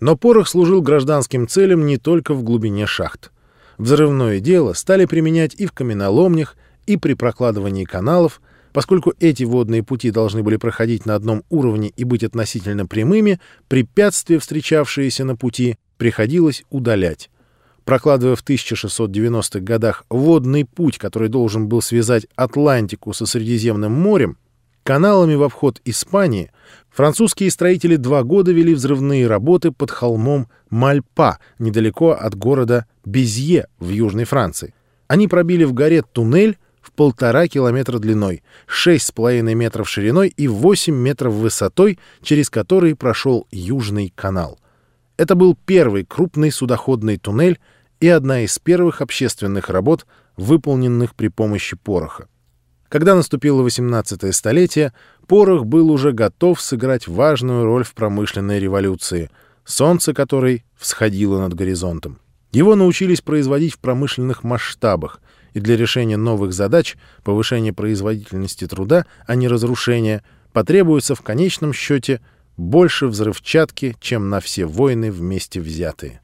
Но порох служил гражданским целям не только в глубине шахт. Взрывное дело стали применять и в каменоломнях, и при прокладывании каналов, поскольку эти водные пути должны были проходить на одном уровне и быть относительно прямыми, препятствия, встречавшиеся на пути, приходилось удалять. Прокладывая в 1690-х годах водный путь, который должен был связать Атлантику со Средиземным морем, каналами в обход Испании, французские строители два года вели взрывные работы под холмом Мальпа, недалеко от города Безье в Южной Франции. Они пробили в горе туннель в полтора километра длиной, 6,5 метров шириной и 8 метров высотой, через который прошел Южный канал. Это был первый крупный судоходный туннель и одна из первых общественных работ, выполненных при помощи пороха. Когда наступило 18 столетие, порох был уже готов сыграть важную роль в промышленной революции, солнце которой всходило над горизонтом. Его научились производить в промышленных масштабах, и для решения новых задач, повышения производительности труда, а не разрушения, потребуется в конечном счете больше взрывчатки, чем на все войны вместе взятые.